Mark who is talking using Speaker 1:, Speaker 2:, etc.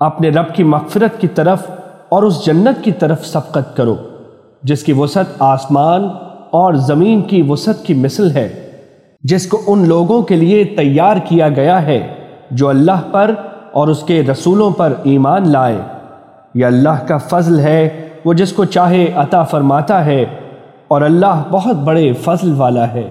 Speaker 1: اپنے رب کی مغفرت کی طرف اور اس جنت کی طرف سبقت کرو، جس کی وسعت آسمان اور زمین کی وسعت کی مثل ہے، جس کو ان لوگوں کے لیے تیار کیا گیا ہے جو اللہ پر اور اس کے رسولوں پر ایمان لائے یہ اللہ کا فضل ہے، وہ جس کو چاہے عطا فرماتا ہے، اور اللہ بہت بڑے فضل والا ہے۔